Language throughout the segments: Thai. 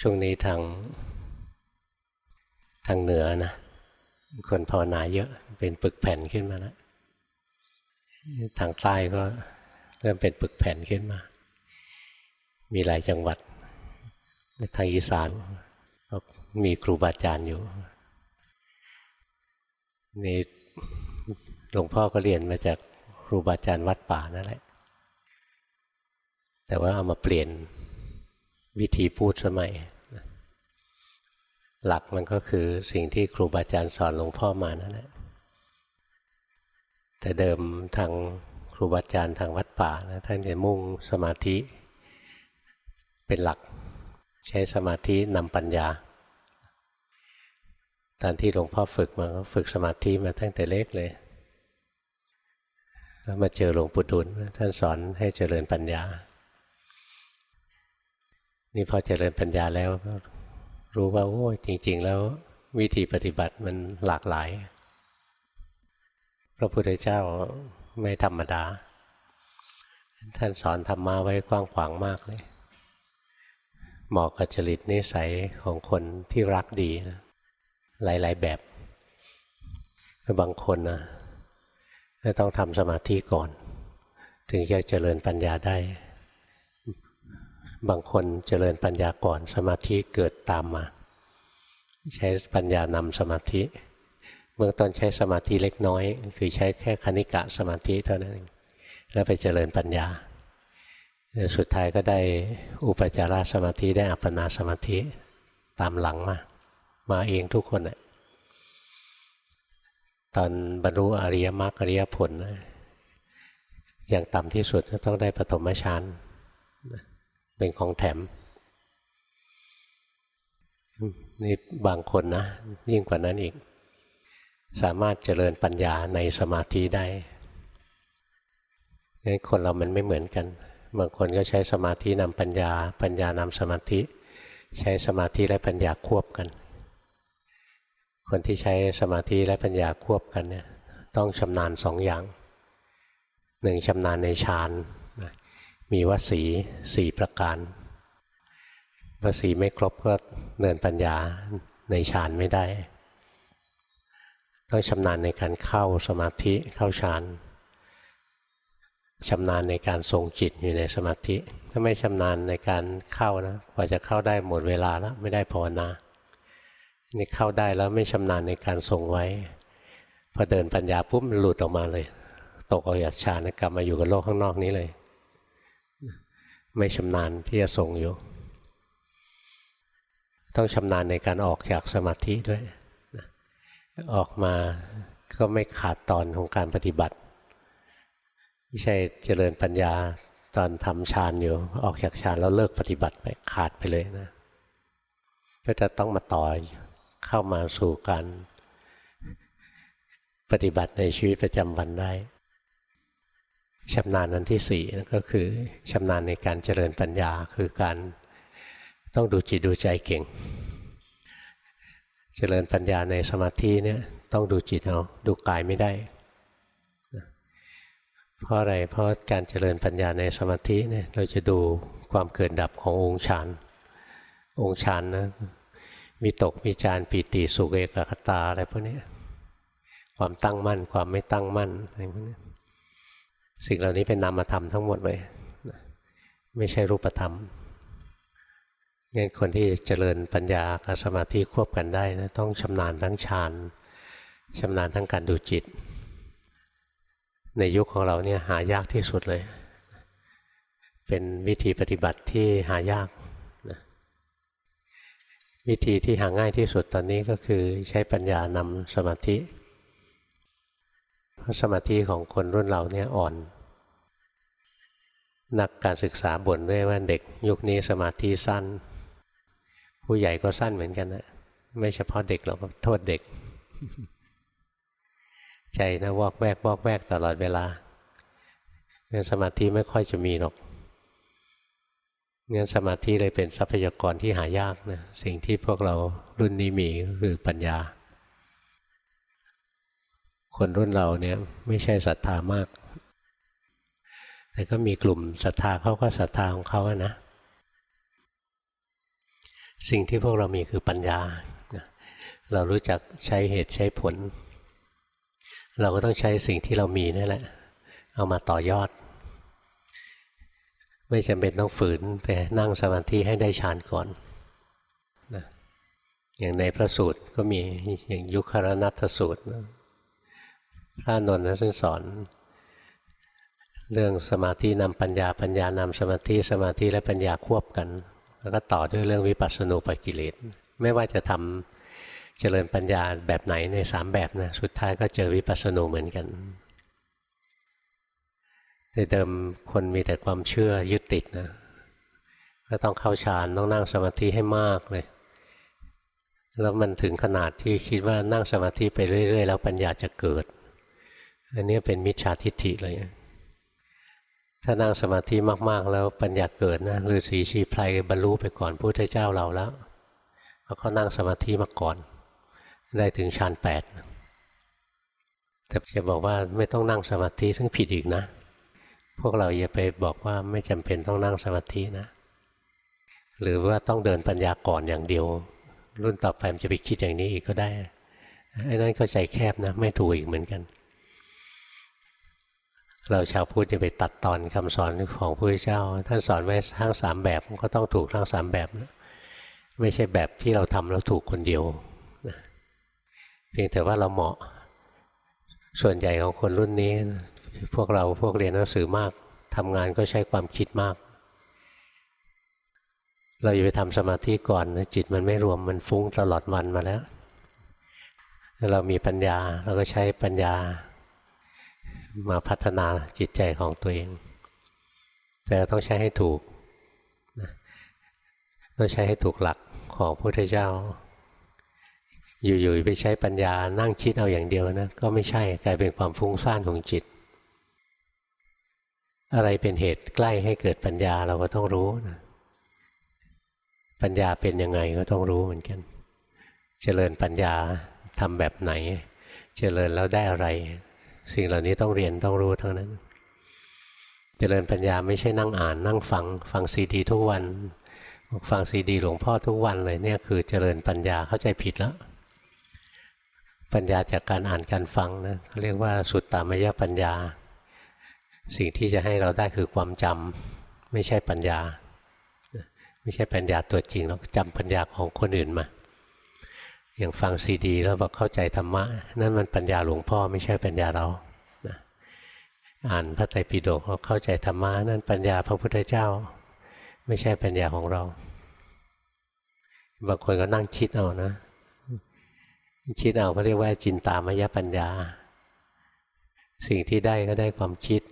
ช่วงนี้ทางทางเหนือนะ คนภาวนาเยอะเป็นปึกแผ่นขึ้นมาแล้วทางใต้ก็เริ่มเป็นปึกแผ่นขึ้นมา มีหลายจังหวัดทางอีสานก็มีครูบาอาจารย์อยู่นี่หลวงพ่อก็เรียนมาจากครูบาอาจารย์วัดป่านั่นแหละ แต่ว่าเอามาเปลี่ยน วิธีพูดสมัย หลักมันก็คือสิ่งที่ครูบาอาจารย์สอนหลวงพ่อมานั่นแหละแต่เดิมทางครูบาอาจารย์ทางวัดป่านะท่านจะมุ่งสมาธิเป็นหลัก ใช้สมาธินำปัญญา ตอนที่หลวงพ่อฝึกมาก็ฝึกสมาธิมาตั้งแต่เล็กเลย แล้วมาเจอหลวงปู่ดุลท่านสอนให้เจริญปัญญา นี่พอเจริญปัญญาแล้วก็รู้ว่าโอ้จริง ๆ แล้ววิธีปฏิบัติมันหลากหลาย พระพุทธเจ้าไม่ธรรมดา ท่านสอนธรรมะไว้กว้างขวางมากเลยเหมาะกับจริตนิสัยของคนที่รักดีนะหลาย ๆ แบบบางคนนะต้องทำสมาธิก่อน ถึงจะเจริญปัญญาได้ บางคนเจริญปัญญาก่อนสมาธิเกิดตามมา ใช้ปัญญานำสมาธิ เบื้องต้นใช้สมาธิเล็กน้อย คือใช้แค่คณิกะสมาธิเท่านั้นเองแล้วไปเจริญปัญญา สุดท้ายก็ได้อุปจารสมาธิได้อัปปนาสมาธิตามหลังมา มาเองทุกคนแหละตอนบรรลุอริยมรรคอริยผล อย่างต่ำที่สุดก็ต้องได้ปฐมฌาน เป็นของแถม นี่บางคนนะ ยิ่งกว่านั้นอีก สามารถเจริญปัญญาในสมาธิได้งั้นคนเรามันไม่เหมือนกันบางคนก็ใช้สมาธินำปัญญา ปัญญานำสมาธิ ใช้สมาธิและปัญญาควบกัน คนที่ใช้สมาธิและปัญญาควบกันเนี่ยต้องชำนาญสองอย่างหนึ่งชำนาญในฌาน มีวสีสี่ประการวสีไม่ครบก็เนินปัญญาในฌานไม่ได้ ต้องชำนาญในการเข้าสมาธิเข้าฌานชำนาญในการทรงจิตอยู่ในสมาธิ ถ้าไม่ชำนาญในการเข้านะกว่าจะเข้าได้หมดเวลาแล้วไม่ได้ภาวนานี่เข้าได้แล้วไม่ชำนาญในการทรงไว้พอเดินปัญญาปุ๊บมันหลุดออกมาเลย ตกออกจากฌานกลับมาอยู่กับโลกข้างนอกนี้เลย ไม่ชำนาญที่จะทรงอยู่ ต้องชำนาญในการออกจากสมาธิด้วย ออกมาก็ไม่ขาดตอนของการปฏิบัติ ไม่ใช่เจริญปัญญาตอนทำฌานอยู่ ออกจากฌานแล้วเลิกปฏิบัติไปขาดไปเลยนะ ก็จะต้องมาต่อเข้ามาสู่การปฏิบัติในชีวิตประจำวันได้ ชำนาญนั้นที่สี่ก็คือชำนาญในการเจริญปัญญาคือการต้องดูจิตดูใจเก่ง เจริญปัญญาในสมาธิเนี่ยต้องดูจิตเอาดูกายไม่ได้ เพราะอะไรเพราะการเจริญปัญญาในสมาธิเนี่ยเราจะดูความเกิดดับขององค์ฌานองค์ฌานนะมีตกมีจานปีติสุเอกคตาอะไรพวกนี้ความตั้งมั่นความไม่ตั้งมั่นอะไรพวกนี้ สิ่งเหล่านี้เป็นนามธรรมทั้งหมดเลย ไม่ใช่รูปธรรมงั้นคนที่เจริญปัญญากับสมาธิควบกันได้นะต้องชำนาญทั้งฌานชำนาญทั้งการดูจิต ในยุคของเราเนี่ยหายากที่สุดเลย เป็นวิธีปฏิบัติที่หายากนะวิธีที่หาง่ายที่สุดตอนนี้ก็คือใช้ปัญญานำสมาธิ เพราะสมาธิของคนรุ่นเราเนี่ยอ่อน นักการศึกษาบ่นด้วยว่าเด็กยุคนี้สมาธิสั้น ผู้ใหญ่ก็สั้นเหมือนกันนะไม่เฉพาะเด็กเราก็โทษเด็ก ใจนะวอกแวกวอกแวกตลอดเวลาเงั้นสมาธิไม่ค่อยจะมีหรอกงั้นสมาธิเลยเป็นทรัพยากรที่หายากนะสิ่งที่พวกเรารุ่นนี้มีก็คือปัญญา คนรุ่นเราเนี่ยไม่ใช่ศรัทธามาก แต่ก็มีกลุ่มศรัทธาเขาก็ศรัทธาของเขาอะนะ สิ่งที่พวกเรามีคือปัญญา เรารู้จักใช้เหตุใช้ผล เราก็ต้องใช้สิ่งที่เรามีนี่แหละ เอามาต่อยอด ไม่จำเป็นต้องฝืนไปนั่งสมาธิให้ได้ฌานก่อนนะอย่างในพระสูตรก็มีอย่างยุคารนัตสูตร พระนนท์ท่านสอน เรื่องสมาธินำปัญญาปัญญานำสมาธิสมาธิและปัญญาควบกัน แล้วก็ต่อด้วยเรื่องวิปัสสนูปกิเลสไม่ว่าจะทำเจริญปัญญาแบบไหนในสามแบบนะสุดท้ายก็เจอวิปัสสนูเหมือนกันในเดิมคนมีแต่ความเชื่อยึดติดนะก็ต้องเข้าฌานต้องนั่งสมาธิให้มากเลย แล้วมันถึงขนาดที่คิดว่านั่งสมาธิไปเรื่อย ๆ แล้วปัญญาจะเกิด อันนี้เป็นมิจฉาทิฏฐิเลย ถ้านั่งสมาธิมาก ๆ แล้วปัญญาเกิดนะฤาษีชีไพรบรรลุไปก่อนพระพุทธเจ้าเราแล้วเพราะเขานั่งสมาธิมาก่อน ได้ถึงฌานแปดแต่จะบอกว่าไม่ต้องนั่งสมาธิซึ่งผิดอีกนะ พวกเราอย่าไปบอกว่าไม่จำเป็นต้องนั่งสมาธินะ หรือว่าต้องเดินปัญญาก่อนอย่างเดียว รุ่นต่อไปมันจะไปคิดอย่างนี้อีกก็ได้ไอ้นั่นก็ใจแคบนะ ไม่ถูกอีกเหมือนกัน เราชาวพุทธจะไปตัดตอนคำสอนของพระพุทธเจ้า ท่านสอนไว้ทั้งสามแบบก็ต้องถูกทั้งสามแบบนะไม่ใช่แบบที่เราทำแล้วถูกคนเดียวนะเพียงแต่ว่าเราเหมาะ ส่วนใหญ่ของคนรุ่นนี้ พวกเราพวกเรียนหนังสือมากทำงานก็ใช้ความคิดมาก เราอย่าไปทำสมาธิก่อนจิตมันไม่รวมมันฟุ้งตลอดวันมาแล้วเรามีปัญญาเราก็ใช้ปัญญา มาพัฒนาจิตใจของตัวเอง แต่ต้องใช้ให้ถูกต้องใช้ให้ถูกหลักของพระพุทธเจ้า อยู่ๆไปใช้ปัญญานั่งคิดเอาอย่างเดียวนะก็ไม่ใช่กลายเป็นความฟุ้งซ่านของจิต อะไรเป็นเหตุใกล้ให้เกิดปัญญาเราก็ต้องรู้นะปัญญาเป็นยังไงก็ต้องรู้เหมือนกัน เจริญปัญญาทำแบบไหน เจริญแล้วได้อะไร สิ่งเหล่านี้ต้องเรียนต้องรู้ทั้งนั้น เจริญปัญญาไม่ใช่นั่งอ่าน นั่งฟังฟังซีดีทุกวัน ฟังซีดีหลวงพ่อทุกวันเลยเนี่ยคือเจริญปัญญาเข้าใจผิดแล้ว ปัญญาจากการอ่านการฟังนะเขาเรียกว่าสุดตามยปัญญา สิ่งที่จะให้เราได้คือความจำไม่ใช่ปัญญา ไม่ใช่ปัญญาตัวจริงเราจำปัญญาของคนอื่นมา อย่างฟังซีดี แล้วบอกเข้าใจธรรมะ นั่นมันปัญญาหลวงพ่อไม่ใช่ปัญญาเรานะอ่านพระไตรปิฎกเราเข้าใจธรรมะนั่นปัญญาพระพุทธเจ้า ไม่ใช่ปัญญาของเรา บางคนก็นั่งคิดเอานะ คิดเอาเขาเรียกว่าจินตามยปัญญา สิ่งที่ได้ก็ได้ความคิด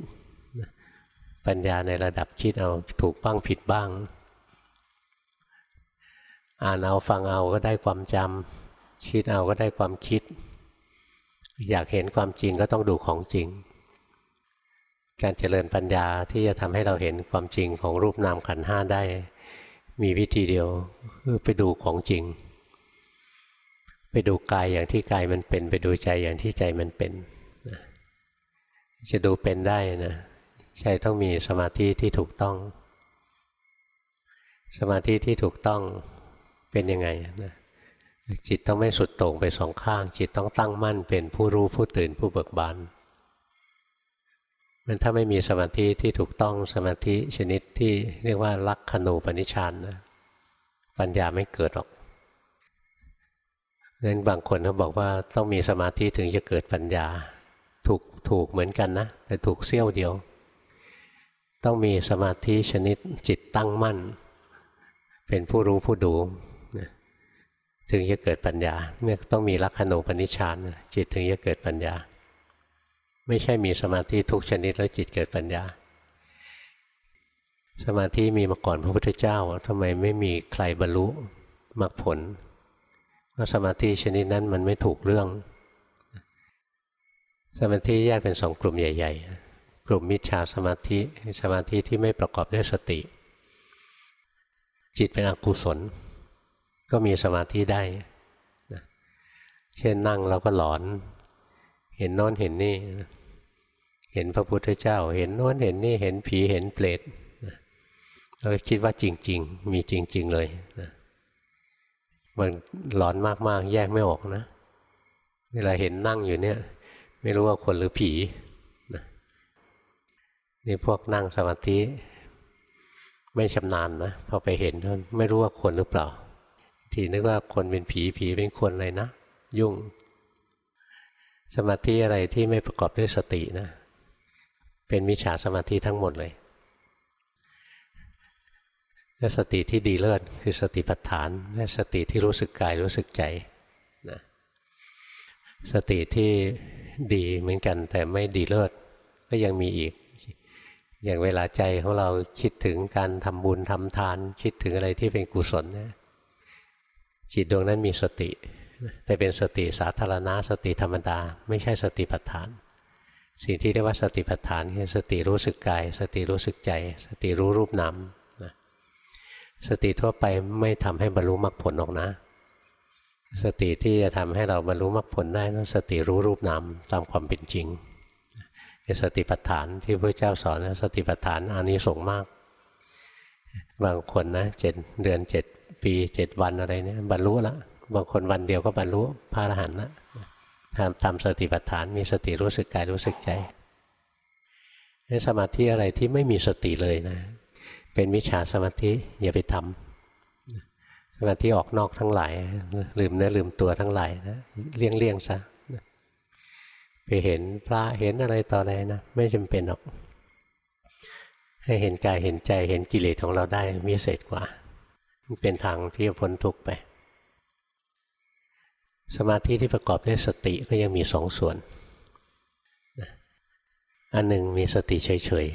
ปัญญาในระดับคิดเอาถูกบ้างผิดบ้าง อ่านเอาฟังเอาก็ได้ความจำ คิดเอาก็ได้ความคิด อยากเห็นความจริงก็ต้องดูของจริง การเจริญปัญญาที่จะทำให้เราเห็นความจริงของรูปนามขันห้าได้ มีวิธีเดียวคือไปดูของจริง ไปดูกายอย่างที่กายมันเป็น ไปดูใจอย่างที่ใจมันเป็นจะดูเป็นได้นะใจต้องมีสมาธิที่ถูกต้อง สมาธิที่ถูกต้องเป็นยังไงนะ จิตต้องไม่สุดโต่งไปสองข้าง จิตต้องตั้งมั่นเป็นผู้รู้ผู้ตื่นผู้เบิกบานมันถ้าไม่มีสมาธิที่ถูกต้องสมาธิชนิดที่เรียกว่าลักขณูปนิชานนะปัญญาไม่เกิดหรอกนั้นบางคนเขาบอกว่าต้องมีสมาธิถึงจะเกิดปัญญา ถูกถูกเหมือนกันนะแต่ถูกเสี้ยวเดียว ต้องมีสมาธิชนิดจิตตั้งมั่น เป็นผู้รู้ผู้ดู ถึงจะเกิดปัญญาเนี่ยต้องมีลักขณูปนิชฌานจิตถึงจะเกิดปัญญา ไม่ใช่มีสมาธิทุกชนิดแล้วจิตเกิดปัญญา สมาธิมีมาก่อนพระพุทธเจ้าทำไมไม่มีใครบรรลุมรรคผลเพราะสมาธิชนิดนั้นมันไม่ถูกเรื่อง สมาธิแยกเป็นสองกลุ่มใหญ่ ๆ กลุ่มมิจฉาสมาธิสมาธิที่ไม่ประกอบด้วยสติ จิตเป็นอกุศล ก็มีสมาธิได้นะเช่นนั่งแล้วก็หลอน เห็นโน้นเห็นนี่ เห็นพระพุทธเจ้า เห็นโน้นเห็นนี่ เห็นผีเห็นเปรตเราคิดว่าจริง ๆ มีจริง ๆ เลยนะมันร้อนมากๆ แยกไม่ออกนะ เวลาเห็นนั่งอยู่เนี่ย ไม่รู้ว่าคนหรือผีนะนี่พวกนั่งสมาธิ ไม่ชำนาญนะพอไปเห็นไม่รู้ว่าคนหรือเปล่า ทีนึกว่าคนเป็นผีผีเป็นคนเลยนะ ยุ่ง สมาธิอะไรที่ไม่ประกอบด้วยสตินะ เป็นมิจฉาสมาธิทั้งหมดเลยและสติที่ดีเลิศคือสติปัฏฐานและสติที่รู้สึกกายรู้สึกใจนะสติที่ดีเหมือนกันแต่ไม่ดีเลิศก็ยังมีอีก อย่างเวลาใจของเราคิดถึงการทำบุญทำทาน คิดถึงอะไรที่เป็นกุศลนะ จิตดวงนั้นมีสติ แต่เป็นสติสาธารณะสติธรรมดา ไม่ใช่สติปัฏฐาน สิ่งที่เรียกว่าสติปัฏฐานคือสติรู้สึกกาย สติรู้สึกใจ สติรู้รูปนามสติทั่วไปไม่ทำให้บรรลุมรรคผลหรอกนะ สติที่จะทำให้เราบรรลุมรรคผลได้ต้องสติรู้รูปนามตามความเป็นจริงสติปัฏฐานที่พระเจ้าสอนนะสติปัฏฐานอานิสงส์มาก บางคนนะเจ็ดเดือนเจ็ด ปีเจ็ดวันอะไรเนี่ยบรรลุแล้วบางคนวันเดียวก็บรรลุพระอรหันต์ละทำตามสติปัฏฐานมีสติรู้สึกกายรู้สึกใจสมาธิอะไรที่ไม่มีสติเลยนะ เป็นมิจฉาสมาธิอย่าไปทำสมาธิออกนอกทั้งหลายลืมเนื้อลืมตัวทั้งหลายนะเลี่ยงเลี่ยงซะไปเห็นพระเห็นอะไรต่ออะไรนะไม่จำเป็นหรอก ให้เห็นกายเห็นใจเห็นกิเลสของเราได้มีเศษกว่า เป็นทางที่จะพ้นทุกข์ไป สมาธิที่ประกอบด้วยสติก็ยังมีสองส่วน อันหนึ่งมีสติเฉย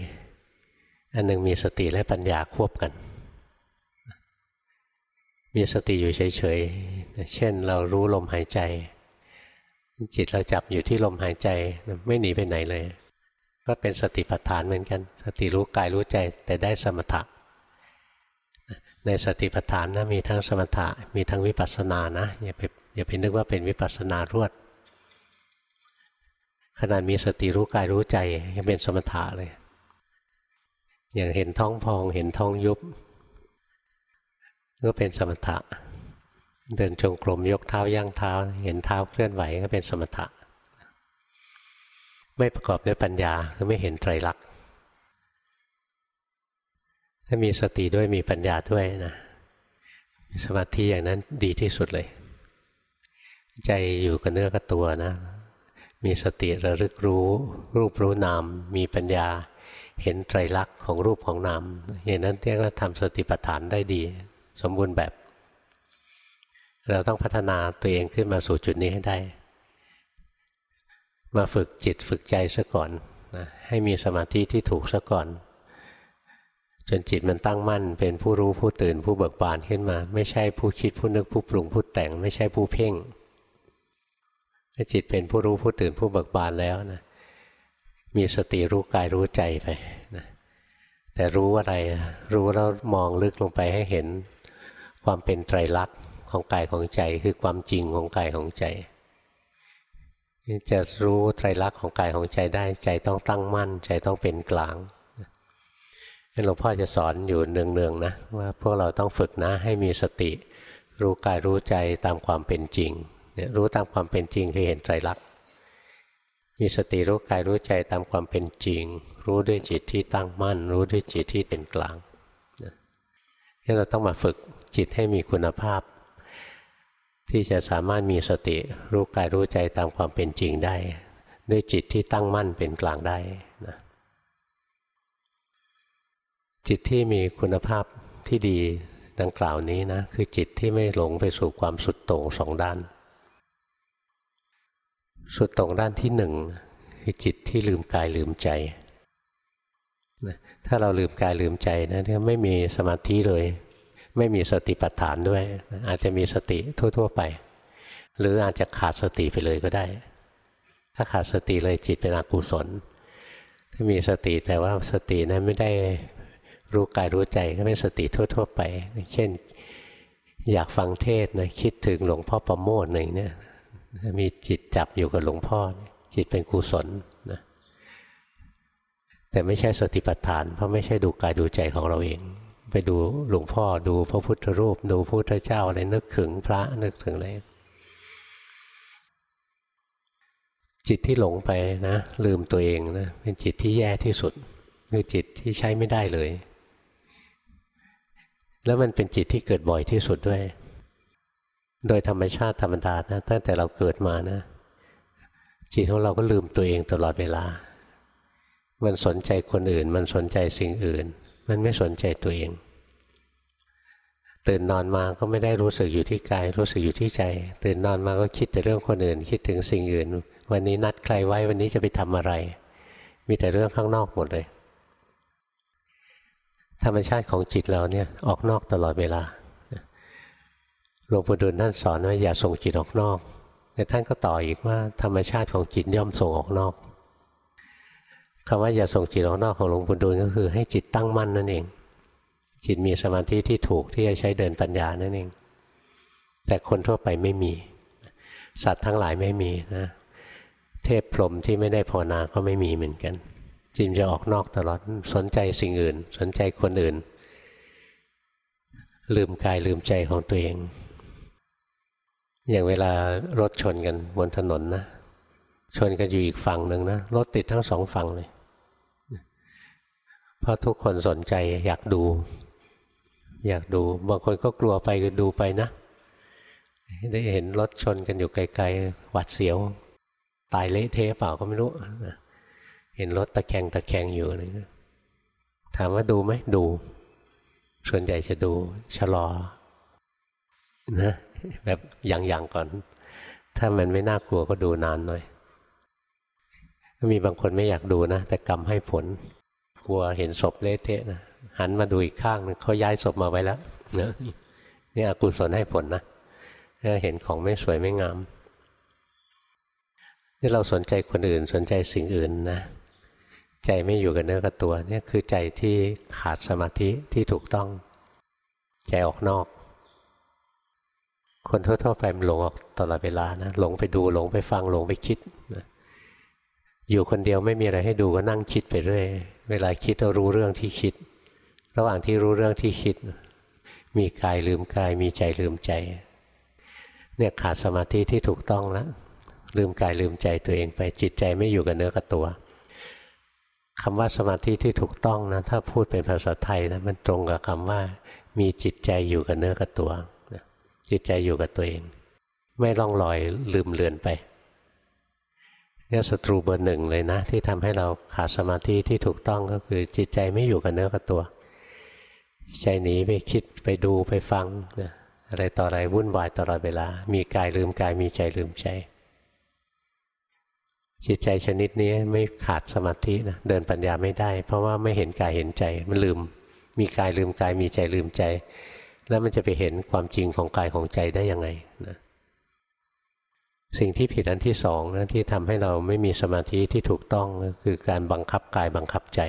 ๆ อันหนึ่งมีสติและปัญญาควบกัน มีสติอยู่เฉยๆ เช่นเรารู้ลมหายใจ จิตเราจับอยู่ที่ลมหายใจไม่หนีไปไหนเลย ก็เป็นสติปัฏฐานเหมือนกัน สติรู้กายรู้ใจแต่ได้สมถะ ในสติปัฏฐานนะมีทั้งสมถะมีทั้งวิปัสสนานะอย่าไปอย่าไปนึกว่าเป็นวิปัสสนารวด ขนาดมีสติรู้กายรู้ใจยังเป็นสมถะเลย อย่างเห็นท้องพองเห็นท้องยุบ ก็เป็นสมถะ เดินจงกรมยกเท้าย่างเท้า เห็นเท้าเคลื่อนไหวก็เป็นสมถะ ไม่ประกอบด้วยปัญญาคือไม่เห็นไตรลักษณ์ ถ้ามีสติด้วยมีปัญญาด้วยนะสมาธิอย่างนั้นดีที่สุดเลย ใจอยู่กับเนื้อกับตัวนะ มีสติระลึกรู้ รูปรู้นาม มีปัญญาเห็นไตรลักษณ์ของรูปของนามอย่างนั้นเรียกว่าทำสติปัฏฐานได้ดี สมบูรณ์แบบ เราต้องพัฒนาตัวเองขึ้นมาสู่จุดนี้ให้ได้ มาฝึกจิตฝึกใจซะก่อนนะให้มีสมาธิที่ถูกซะก่อน จนจิตมันตั้งมั่น เป็นผู้รู้ผู้ตื่นผู้เบิกบานขึ้นมา ไม่ใช่ผู้คิดผู้นึกผู้ปรุงผู้แต่ง ไม่ใช่ผู้เพ่งถ้าจิตเป็นผู้รู้ผู้ตื่นผู้เบิกบานแล้วนะมีสติรู้กายรู้ใจไปนะแต่รู้อะไรรู้แล้วมองลึกลงไปให้เห็นความเป็นไตรลักษณ์ของกายของใจคือความจริงของกายของใจจะรู้ไตรลักษณ์ของกายของใจได้ใจต้องตั้งมั่น ใจต้องเป็นกลาง หลวงพ่อจะสอนอยู่เนืองๆนะว่าพวกเราต้องฝึกนะให้มีสติ รู้กายรู้ใจตามความเป็นจริงรู้ตามความเป็นจริงคือเห็นไตรลักษณ์มีสติรู้กายรู้ใจตามความเป็นจริง รู้ด้วยจิตที่ตั้งมั่น รู้ด้วยจิตที่เป็นกลางนี่เราต้องมาฝึกจิตให้มีคุณภาพ ที่จะสามารถมีสติ รู้กายรู้ใจตามความเป็นจริงได้ ด้วยจิตที่ตั้งมั่นเป็นกลางได้นะ จิตที่มีคุณภาพที่ดีดังกล่าวนี้นะ คือจิตที่ไม่หลงไปสู่ความสุดโต่งสองด้าน สุดตรงด้านที่หนึ่งคือจิตที่ลืมกายลืมใจถ้าเราลืมกายลืมใจนะไม่มีสมาธิเลย ไม่มีสติปัฏฐานด้วย อาจจะมีสติทั่ว ๆ ไป หรืออาจจะขาดสติไปเลยก็ได้ ถ้าขาดสติเลยจิตเป็นอกุศล ถ้ามีสติแต่ว่าสตินั้นไม่ได้ รู้กายรู้ใจก็เป็นสติทั่ว ๆ ไป เช่น อยากฟังเทศนะคิดถึงหลวงพ่อประโมทหนึ่งเนี่ยมีจิตจับอยู่กับหลวงพ่อ จิตเป็นกุศลนะแต่ไม่ใช่สติปัฏฐาน เพราะไม่ใช่ดูกายดูใจของเราเอง ไปดูหลวงพ่อดูพระพุทธรูป ดูพระพุทธเจ้าอะไรนึกถึงพระนึกถึงอะไรจิตที่หลงไปนะลืมตัวเองนะเป็นจิตที่แย่ที่สุดคือจิตที่ใช้ไม่ได้เลย แล้วมันเป็นจิตที่เกิดบ่อยที่สุดด้วย โดยธรรมชาติธรรมดานะตั้งแต่เราเกิดมานะ จิตของเราก็ลืมตัวเองตลอดเวลา มันสนใจคนอื่น มันสนใจสิ่งอื่น มันไม่สนใจตัวเอง ตื่นนอนมาก็ไม่ได้รู้สึกอยู่ที่กาย รู้สึกอยู่ที่ใจ ตื่นนอนมาก็คิดแต่เรื่องคนอื่น คิดถึงสิ่งอื่น วันนี้นัดใครไว้วันนี้จะไปทำอะไร มีแต่เรื่องข้างนอกหมดเลย ธรรมชาติของจิตเราเนี่ยออกนอกตลอดเวลาหลวงปู่ดูลนั่นสอนว่าอย่าส่งจิตออกนอกแต่ท่านก็ต่ออีกว่าธรรมชาติของจิตย่อมส่งออกนอกคำว่าอย่าส่งจิตออกนอกของหลวงปู่ดูลก็คือ ให้จิตตั้งมั่นนั่นเอง จิตมีสมาธิที่ถูกที่จะใช้เดินปัญญานั่นเอง แต่คนทั่วไปไม่มี สัตว์ทั้งหลายไม่มีนะ เทพพรหมที่ไม่ได้ภาวนาก็ไม่มีเหมือนกัน จิตจะออกนอกตลอดสนใจสิ่งอื่น สนใจคนอื่น ลืมกายลืมใจของตัวเอง อย่างเวลารถชนกันบนถนนนะ ชนกันอยู่อีกฝั่งหนึ่งนะรถติดทั้งสองฝั่งเลยเพราะทุกคนสนใจอยากดู อยากดูบางคนก็กลัวไปก็ดูไปนะ ได้เห็นรถชนกันอยู่ไกลๆหวัดเสียว ตายเละเทะเปล่าก็ไม่รู้นะ เห็นรถตะแคงตะแคงอยู่อะไรถามว่าดูไหมดู ส่วนใหญ่จะดูชะลอนะแบบอย่างๆก่อน ถ้ามันไม่น่ากลัวก็ดูนานหน่อยก็มีบางคนไม่อยากดูนะ แต่กรรมให้ผล กลัวเห็นศพเละเทะนะหันมาดูอีกข้างนึงเขาย้ายศพมาไว้แล้วเนะนี่อกุศลให้ผลนะเห็นของไม่สวยไม่งามนี่เราสนใจคนอื่นสนใจสิ่งอื่นนะ ใจไม่อยู่กับเนื้อกับตัวนี่คือใจที่ขาดสมาธิที่ถูกต้อง ใจออกนอก คนทั่วๆไปมันหลงออกตลอดเวลานะหลงไปดูหลงไปฟังหลงไปคิดนะอยู่คนเดียวไม่มีอะไรให้ดูก็นั่งคิดไปเรื่อยเวลาคิดเรารู้เรื่องที่คิด ระหว่างที่รู้เรื่องที่คิด มีกายลืมกายมีใจลืมใจเนี่ยขาดสมาธิที่ถูกต้องแล้วลืมกายลืมใจตัวเองไปจิตใจไม่อยู่กับเนื้อกับตัว คำว่าสมาธิที่ถูกต้องนะถ้าพูดเป็นภาษาไทยนะมันตรงกับคำว่า มีจิตใจอยู่กับเนื้อกับตัวจิตใจอยู่กับตัวเอง ไม่ล่องลอยลืมเลือนไปเนี่ยศัตรูเบอร์หนึ่งเลยนะ ที่ทำให้เราขาดสมาธิที่ถูกต้องก็คือจิตใจไม่อยู่กับเนื้อกับตัว ใจหนีไปคิดไปดูไปฟังนะอะไรต่ออะไรวุ่นวายตลอดเวลา มีกายลืมกายมีใจลืมใจ จิตใจชนิดนี้ไม่ขาดสมาธินะเดินปัญญาไม่ได้ เพราะว่าไม่เห็นกายเห็นใจมันลืม มีกายลืมกายมีใจลืมใจ แล้วมันจะไปเห็นความจริงของกายของใจได้ยังไงนะสิ่งที่ผิดอันที่สองนะที่ทำให้เราไม่มีสมาธิที่ถูกต้องก็คือการบังคับกายบังคับใจ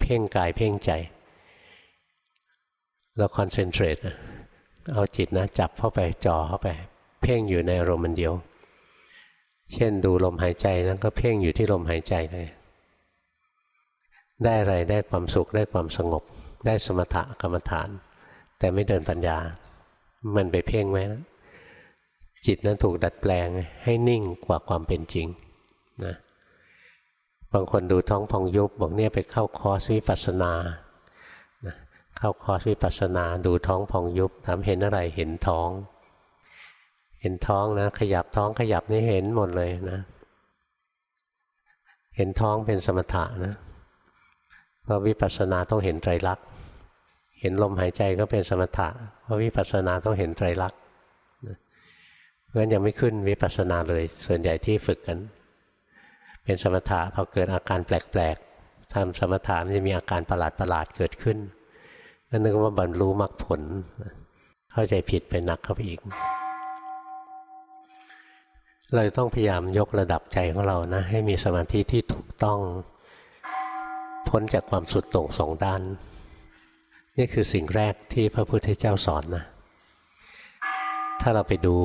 เพ่งกายเพ่งใจ เราคอนเซนเทรตเอาจิตนะจับเข้าไปจ่อเข้าไป เพ่งอยู่ในอารมณ์มันเดียว เช่นดูลมหายใจนั้นก็เพ่งอยู่ที่ลมหายใจเลย ได้อะไรได้ความสุขได้ความสงบ ได้สมถะกรรมฐาน แต่ไม่เดินปัญญา มันไปเพ่งไว้นะจิตนั้นถูกดัดแปลงให้นิ่งกว่าความเป็นจริงนะบางคนดูท้องพองยุบบอกเนี่ยไปเข้าคอร์สวิปัสนานะเข้าคอร์สวิปัสนาดูท้องพองยุบทำเห็นอะไรเห็นท้อง เห็นท้องนะ ขยับท้องขยับนี่เห็นหมดเลยนะ เห็นท้องเป็นสมถะนะเพราะวิปัสสนาต้องเห็นไตรลักษณ์เห็นลมหายใจก็เป็นสมถะเพราะวิปัสสนาต้องเห็นไตรลักษณ์เพราะฉะนั้นยังไม่ขึ้นวิปัสสนาเลย ส่วนใหญ่ที่ฝึกกัน เป็นสมถะพอเกิดอาการแปลกๆทำสมถะมันจะมีอาการประหลาดๆเกิดขึ้นก็นึกว่าบรรลุมรรคผล เข้าใจผิดไปหนักเข้าไปอีก เราต้องพยายามยกระดับใจของเรานะให้มีสมาธิที่ถูกต้อง พ้นจากความสุดโต่งสองด้าน นี่คือสิ่งแรกที่พระพุทธเจ้าสอนนะ ถ้าเราไปดู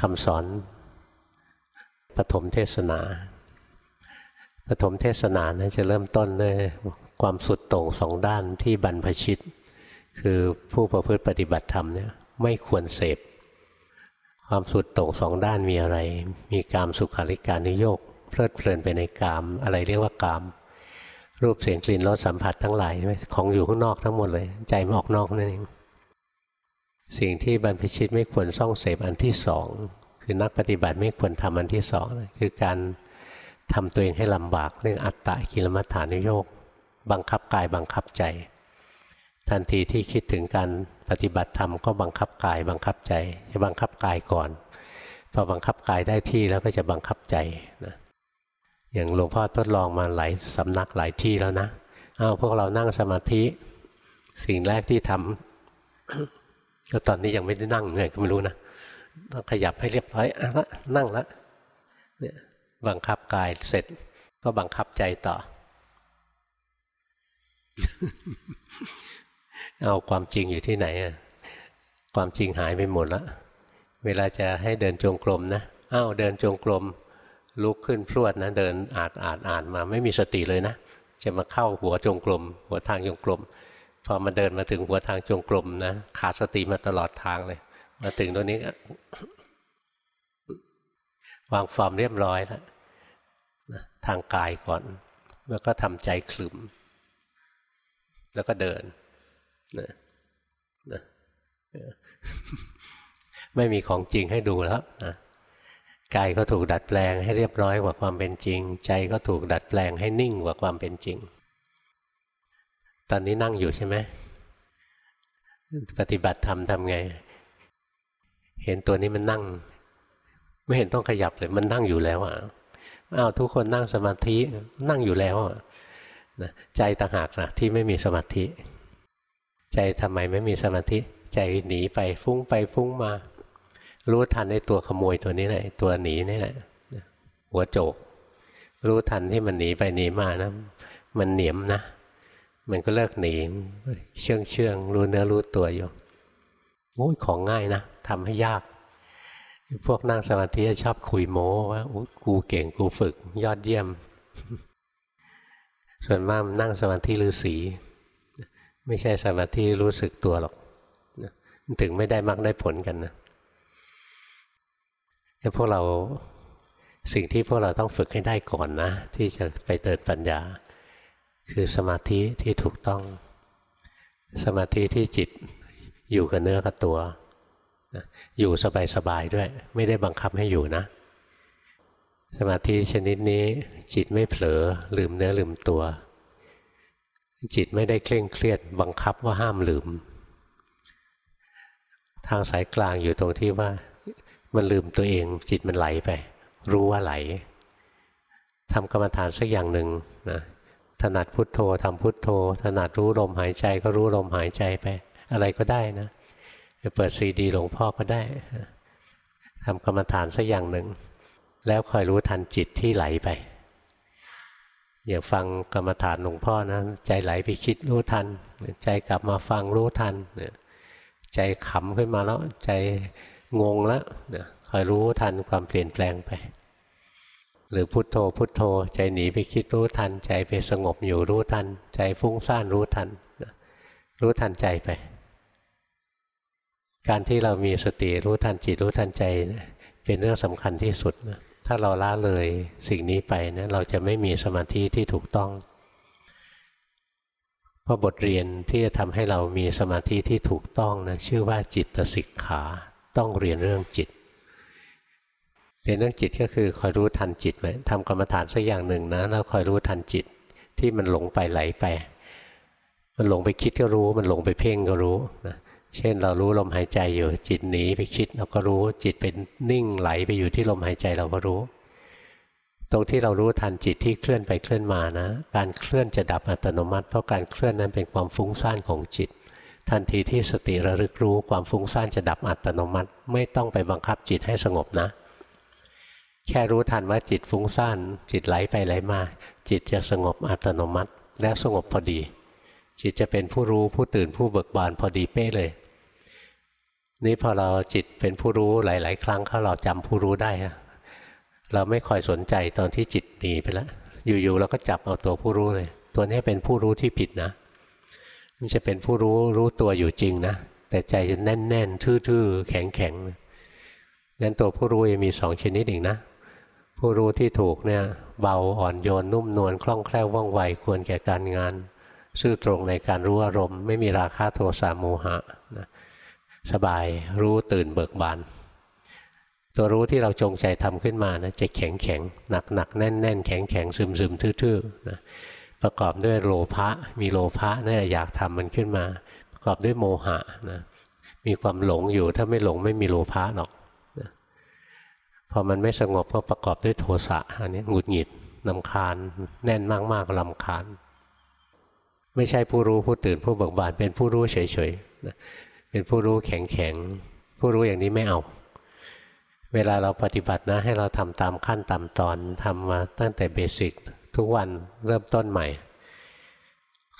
คำสอนปฐมเทศนาปฐมเทศนานะจะเริ่มต้นด้วยความสุดโต่งสองด้านที่บรรพชิต คือผู้ประพฤติปฏิบัติธรรมเนี่ยไม่ควรเสพ ความสุดโต่งสองด้านมีอะไร มีกามสุขาริการนิโยกเพลิดเพลินไปในกาม อะไรเรียกว่ากาม รูปเสียงกลิ่นรสสัมผัสทั้งหลายของอยู่ข้างนอกทั้งหมดเลย ใจมันออกนอกนั่นเองสิ่งที่บรรพชิตไม่ควรซ่องเสพอันที่สองคือนักปฏิบัติไม่ควรทำอันที่สองคือการทำตัวเองให้ลำบากเรื่องอัตตะกิลมัฏฐานุโยก บังคับกายบังคับใจ ทันทีที่คิดถึงการปฏิบัติธรรมก็บังคับกายบังคับใจจะบังคับกายก่อน พอบังคับกายได้ที่แล้วก็จะบังคับใจนะอย่างหลวงพ่อทดลองมาหลายสำนักหลายที่แล้วนะอ้าวพวกเรานั่งสมาธิ สิ่งแรกที่ทำก็ตอนนี้ยังไม่ได้นั่งไงก็ไม่รู้นะต้องขยับให้เรียบร้อยอะนั่งแล้วเนี่ยบังคับกายเสร็จ ก็บังคับใจต่อ เอาความจริงอยู่ที่ไหนอะความจริงหายไปหมดแล้วเวลาจะให้เดินจงกรมนะอ้าวเดินจงกรมลุกขึ้นพรวดนะเดินอาดอาดอาดมาไม่มีสติเลยนะจะมาเข้าหัวจงกรมหัวทางจงกรมพอมาเดินมาถึงหัวทางจงกรมนะขาดสติมาตลอดทางเลย มาถึงตรงนี้วางฟอร์มเรียบร้อยแล้วทางกายก่อน แล้วก็ทำใจขลึมแล้วก็เดิน นะนะไม่มีของจริงให้ดูแล้วนะกายก็ถูกดัดแปลงให้เรียบร้อยกว่าความเป็นจริง ใจก็ถูกดัดแปลงให้นิ่งกว่าความเป็นจริง ตอนนี้นั่งอยู่ใช่ไหมปฏิบัติธรรมทำไง เห็นตัวนี้มันนั่ง ไม่เห็นต้องขยับเลย มันนั่งอยู่แล้วอะอ้าวทุกคนนั่งสมาธินั่งอยู่แล้วอะใจต่างหากนะที่ไม่มีสมาธิ ใจทำไมไม่มีสมาธิ ใจหนีไปฟุ้งไปฟุ้งมา รู้ทันในตัวขโมยตัวนี้แหละตัวหนีนี่แหละหัวโจก รู้ทันที่มันหนีไปหนีมานะ มันเหนียมนะ มันก็เลิกหนีเชื่องเชื่องรู้เนื้อรู้ตัวอยู่โอ้ยของง่ายนะทำให้ยาก พวกนั่งสมาธิชอบคุยโม้ว่ากูเก่งกูฝึก ยอดเยี่ยม ส่วนมากนั่งสมาธิฤาษี ไม่ใช่สมาธิรู้สึกตัวหรอกถึงไม่ได้มักได้ผลกันนะพวกเราสิ่งที่พวกเราต้องฝึกให้ได้ก่อนนะ ที่จะไปเติดปัญญา คือสมาธิที่ถูกต้อง สมาธิที่จิตอยู่กับเนื้อกับตัว อยู่สบายๆด้วย ไม่ได้บังคับให้อยู่นะ สมาธิชนิดนี้จิตไม่เผลอลืมเนื้อลืมตัว จิตไม่ได้เคร่งเครียดบังคับว่าห้ามลืม ทางสายกลางอยู่ตรงที่ว่า มันลืมตัวเอง จิตมันไหลไป รู้ว่าไหลทำกรรมฐานสักอย่างหนึ่งนะถนัดพุทโธทำพุทโธ ถนัดรู้ลมหายใจก็รู้ลมหายใจไป อะไรก็ได้นะจะเปิดซีดีหลวงพ่อก็ได้ทำกรรมฐานสักอย่างหนึ่ง แล้วคอยรู้ทันจิตที่ไหลไป อย่างฟังกรรมฐานหลวงพ่อนะใจไหลไปคิดรู้ทัน ใจกลับมาฟังรู้ทันใจขำขึ้นมาแล้ว ใจงงแล้วคอยรู้ทันความเปลี่ยนแปลงไป หรือพุทโธพุทโธ ใจหนีไปคิดรู้ทัน ใจไปสงบอยู่รู้ทัน ใจฟุ้งซ่านรู้ทันรู้ทันใจไป การที่เรามีสติรู้ทันจิตรู้ทันใจ เป็นเรื่องสำคัญที่สุดนะ ถ้าเราละเลยสิ่งนี้ไปนะเราจะไม่มีสมาธิที่ถูกต้องเพราะบทเรียนที่จะทำให้เรามีสมาธิที่ถูกต้องนะชื่อว่าจิตสิกขาต้องเรียนเรื่องจิต เรียนเรื่องจิตก็คือคอยรู้ทันจิตไว้ทำกรรมฐานสักอย่างหนึ่งนะแล้วคอยรู้ทันจิตที่มันหลงไปไหลไป มันหลงไปคิดก็รู้ มันหลงไปเพ่งก็รู้นะ เช่นเรารู้ลมหายใจอยู่จิตหนีไปคิดเราก็รู้จิตเป็นนิ่งไหลไปอยู่ที่ลมหายใจเราก็รู้ ตรงที่เรารู้ทันจิตที่เคลื่อนไปเคลื่อนมานะ การเคลื่อนจะดับอัตโนมัติ เพราะการเคลื่อนนั้นเป็นความฟุ้งซ่านของจิต ทันทีที่สติระลึกรู้ความฟุ้งซ่านจะดับอัตโนมัติ ไม่ต้องไปบังคับจิตให้สงบนะ แค่รู้ทันว่าจิตฟุ้งซ่านจิตไหลไปไหลมา จิตจะสงบอัตโนมัติ แล้วสงบพอดี จิตจะเป็นผู้รู้ผู้ตื่นผู้เบิกบานพอดีเป้เลย นี่พอเราจิตเป็นผู้รู้หลาย ๆ ครั้งถ้าเราจำผู้รู้ได้เราไม่คอยสนใจตอนที่จิตหนีไปแล้วอยู่ ๆ เราก็จับเอาตัวผู้รู้เลย ตัวนี้เป็นผู้รู้ที่ผิดนะมันจะเป็นผู้รู้รู้ตัวอยู่จริงนะแต่ใจจะแน่น ๆ ทื่อ ๆ แข็งๆงั้นตัวผู้รู้ยังมีสองชนิดอีกนะ ผู้รู้ที่ถูกเนี่ยเบาอ่อนโยนนุ่มนวลคล่องแคล่วว่องไวควรแก่การงาน ซื่อตรงในการรู้อารมณ์ ไม่มีราคะโทสะโมหะนะ สบายรู้ตื่นเบิกบาน ตัวรู้ที่เราจงใจทำขึ้นมานะจะแข็งแข็งหนักหนักแน่นแน่นแข็งแข็งซึมซึมทื่อๆนะประกอบด้วยโลภะมีโลภะเนี่ยอยากทำมันขึ้นมา ประกอบด้วยโมหะนะมีความหลงอยู่ถ้าไม่หลงไม่มีโลภะหรอกนะพอมันไม่สงบก็ประกอบด้วยโทสะอันนี้หงุดหงิดลำคาญ แน่นมากๆลำคาญ ไม่ใช่ผู้รู้ผู้ตื่นผู้เบิกบานเป็นผู้รู้เฉยๆนะ เป็นผู้รู้แข็งๆผู้รู้อย่างนี้ไม่เอา เวลาเราปฏิบัตินะ ให้เราทำตามขั้นตามตอนทำมาตั้งแต่เบสิกทุกวันเริ่มต้นใหม่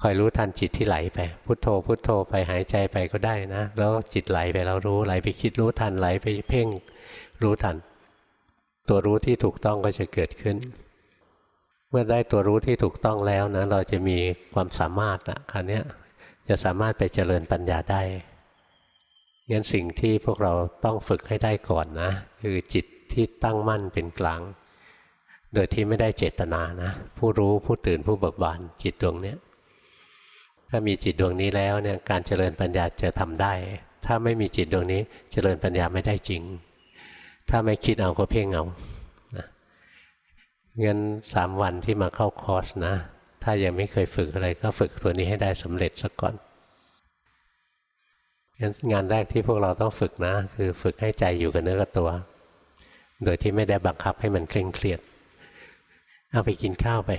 คอยรู้ทันจิตที่ไหลไป พุโทโธ พุโทโธไปหายใจไปก็ได้นะ แล้วจิตไหลไปเรารู้ไหลไปคิดรู้ทันไหลไปเพ่งรู้ทัน ตัวรู้ที่ถูกต้องก็จะเกิดขึ้น เมื่อได้ตัวรู้ที่ถูกต้องแล้วนะ เราจะมีความสามารถนะคราวนี้จะสามารถไปเจริญปัญญาได้ งั้นสิ่งที่พวกเราต้องฝึกให้ได้ก่อนนะ คือจิตที่ตั้งมั่นเป็นกลาง โดยที่ไม่ได้เจตนานะ ผู้รู้ผู้ตื่นผู้เบิกบานจิตดวงนี้ถ้ามีจิตดวงนี้แล้วเนี่ยการเจริญปัญญาจะทำได้ ถ้าไม่มีจิตดวงนี้เจริญปัญญาไม่ได้จริง ถ้าไม่คิดเอาก็เพ่งเอานะงั้นสามวันที่มาเข้าคอร์สนะ ถ้ายังไม่เคยฝึกอะไรก็ฝึกตัวนี้ให้ได้สำเร็จซะก่อน งั้นงานแรกที่พวกเราต้องฝึกนะ คือฝึกให้ใจอยู่กับเนื้อกับตัว โดยที่ไม่ได้บังคับให้มันเคร่งเครียด เอาไปกินข้าวไป